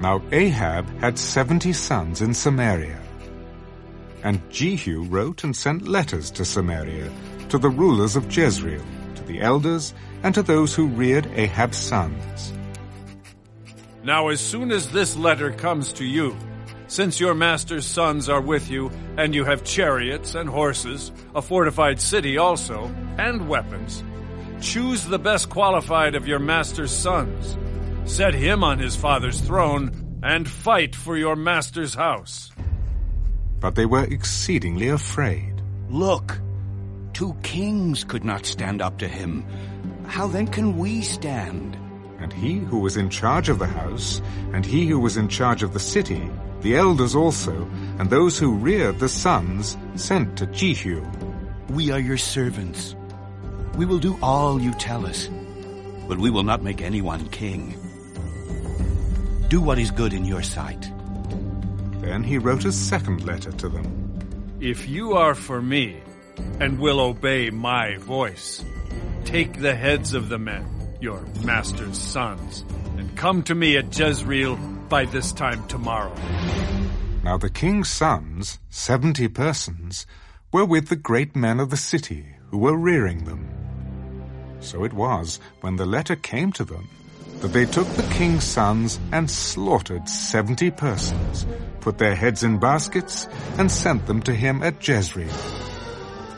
Now Ahab had seventy sons in Samaria. And Jehu wrote and sent letters to Samaria, to the rulers of Jezreel, to the elders, and to those who reared Ahab's sons. Now as soon as this letter comes to you, since your master's sons are with you, and you have chariots and horses, a fortified city also, and weapons, choose the best qualified of your master's sons. Set him on his father's throne, and fight for your master's house. But they were exceedingly afraid. Look, two kings could not stand up to him. How then can we stand? And he who was in charge of the house, and he who was in charge of the city, the elders also, and those who reared the sons, sent to Jehu. We are your servants. We will do all you tell us, but we will not make anyone king. Do what is good in your sight. Then he wrote a second letter to them. If you are for me, and will obey my voice, take the heads of the men, your master's sons, and come to me at Jezreel by this time tomorrow. Now the king's sons, seventy persons, were with the great men of the city who were rearing them. So it was, when the letter came to them, that they took the king's sons and slaughtered seventy persons, put their heads in baskets, and sent them to him at Jezreel.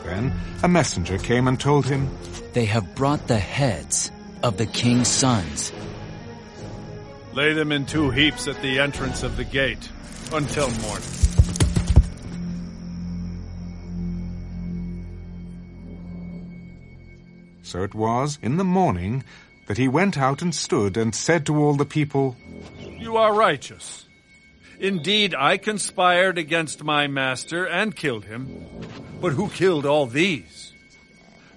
Then a messenger came and told him, They have brought the heads of the king's sons. Lay them in two heaps at the entrance of the gate until morning. So it was in the morning that he went out and stood and said to all the people, You are righteous. Indeed, I conspired against my master and killed him. But who killed all these?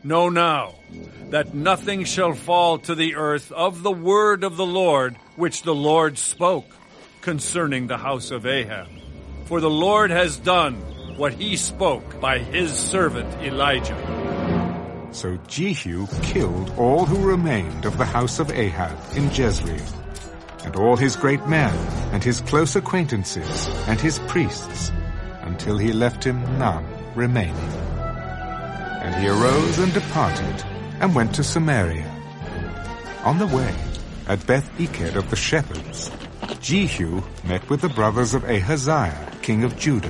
Know now that nothing shall fall to the earth of the word of the Lord which the Lord spoke concerning the house of Ahab. For the Lord has done what he spoke by his servant Elijah. So Jehu killed all who remained of the house of Ahab in Jezreel, and all his great men, and his close acquaintances, and his priests, until he left him none remaining. And he arose and departed, and went to Samaria. On the way, at Beth Eked of the shepherds, Jehu met with the brothers of Ahaziah, king of Judah.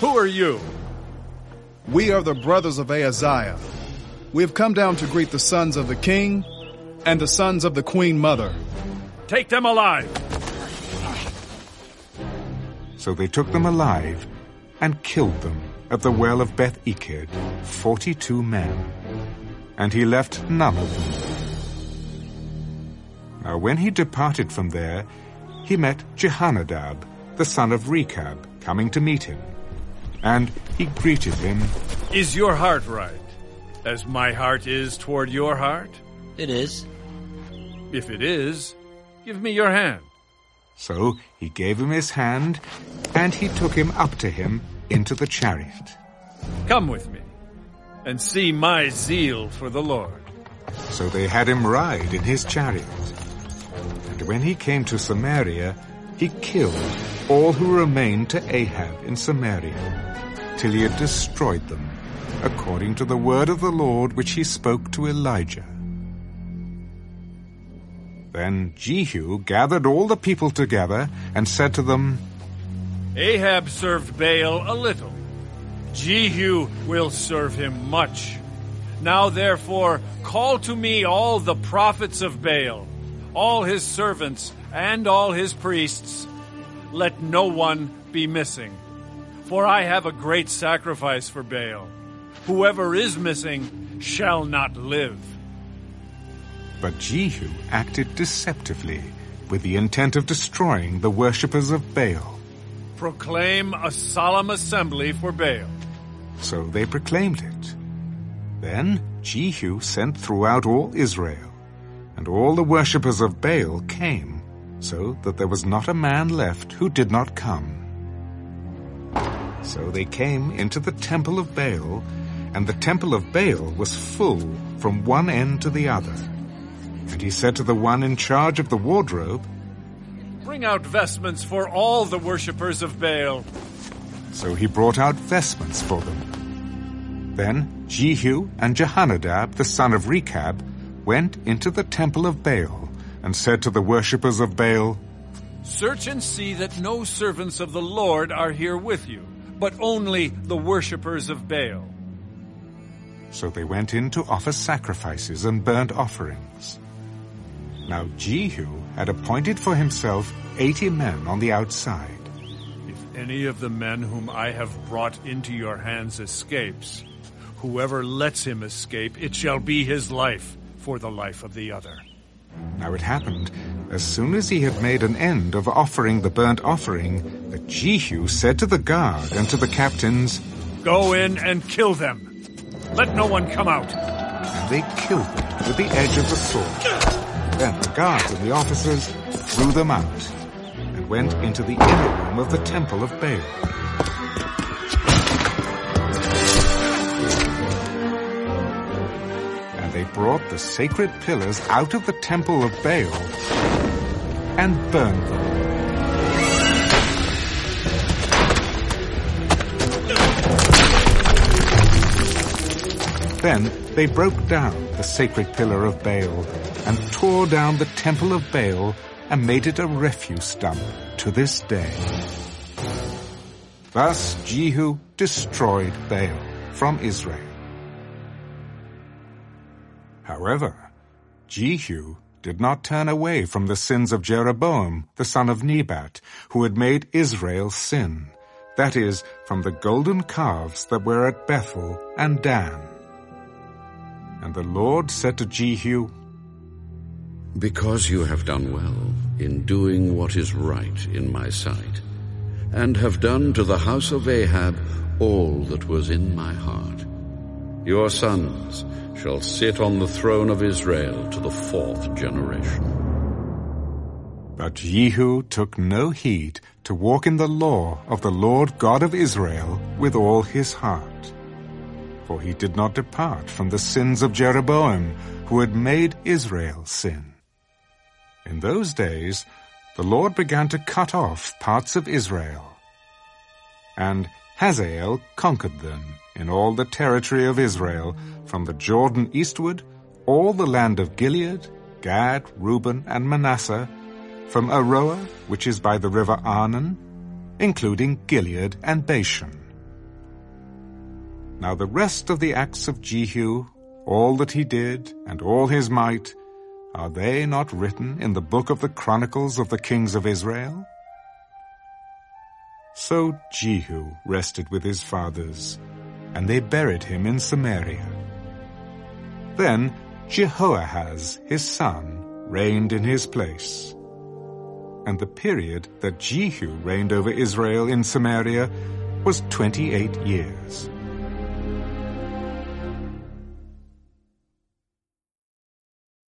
Who are you? We are the brothers of Ahaziah. We have come down to greet the sons of the king and the sons of the queen mother. Take them alive. So they took them alive and killed them at the well of Beth Eked, forty-two men. And he left none of them. Now when he departed from there, he met Jehonadab, the son of Rechab, coming to meet him. And he greeted him. Is your heart right, as my heart is toward your heart? It is. If it is, give me your hand. So he gave him his hand, and he took him up to him into the chariot. Come with me, and see my zeal for the Lord. So they had him ride in his chariot. And when he came to Samaria, he killed all who remained to Ahab in Samaria, till he had destroyed them, according to the word of the Lord which he spoke to Elijah. Then Jehu gathered all the people together and said to them, Ahab served Baal a little. Jehu will serve him much. Now therefore call to me all the prophets of Baal, all his servants and all his priests. Let no one be missing. For I have a great sacrifice for Baal. Whoever is missing shall not live. But Jehu acted deceptively, with the intent of destroying the worshippers of Baal. Proclaim a solemn assembly for Baal. So they proclaimed it. Then Jehu sent throughout all Israel, and all the worshippers of Baal came, so that there was not a man left who did not come. So they came into the temple of Baal, and the temple of Baal was full from one end to the other. And he said to the one in charge of the wardrobe, Bring out vestments for all the worshippers of Baal. So he brought out vestments for them. Then Jehu and Jehonadab, the son of Rechab, went into the temple of Baal and said to the worshippers of Baal, Search and see that no servants of the Lord are here with you, but only the worshippers of Baal. So they went in to offer sacrifices and burnt offerings. Now Jehu had appointed for himself eighty men on the outside. If any of the men whom I have brought into your hands escapes, whoever lets him escape, it shall be his life for the life of the other. Now it happened, as soon as he had made an end of offering the burnt offering, that Jehu said to the guard and to the captains, Go in and kill them. Let no one come out. And they killed them with the edge of the sword. Then the guards and the officers threw them out and went into the inner room of the temple of Baal. And they brought the sacred pillars out of the temple of Baal and burned them. Then they broke down the sacred pillar of Baal and tore down the temple of Baal and made it a refuse dump to this day. Thus Jehu destroyed Baal from Israel. However, Jehu did not turn away from the sins of Jeroboam, the son of Nebat, who had made Israel sin, that is, from the golden calves that were at Bethel and Dan. And the Lord said to Jehu, Because you have done well in doing what is right in my sight, and have done to the house of Ahab all that was in my heart, your sons shall sit on the throne of Israel to the fourth generation. But Jehu took no heed to walk in the law of the Lord God of Israel with all his heart. For he did not depart from the sins of Jeroboam, who had made Israel sin. In those days, the Lord began to cut off parts of Israel. And Hazael conquered them in all the territory of Israel, from the Jordan eastward, all the land of Gilead, Gad, Reuben, and Manasseh, from Aroer, which is by the river Arnon, including Gilead and Bashan. Now the rest of the acts of Jehu, all that he did, and all his might, are they not written in the book of the Chronicles of the kings of Israel? So Jehu rested with his fathers, and they buried him in Samaria. Then Jehoahaz, his son, reigned in his place. And the period that Jehu reigned over Israel in Samaria was twenty-eight years.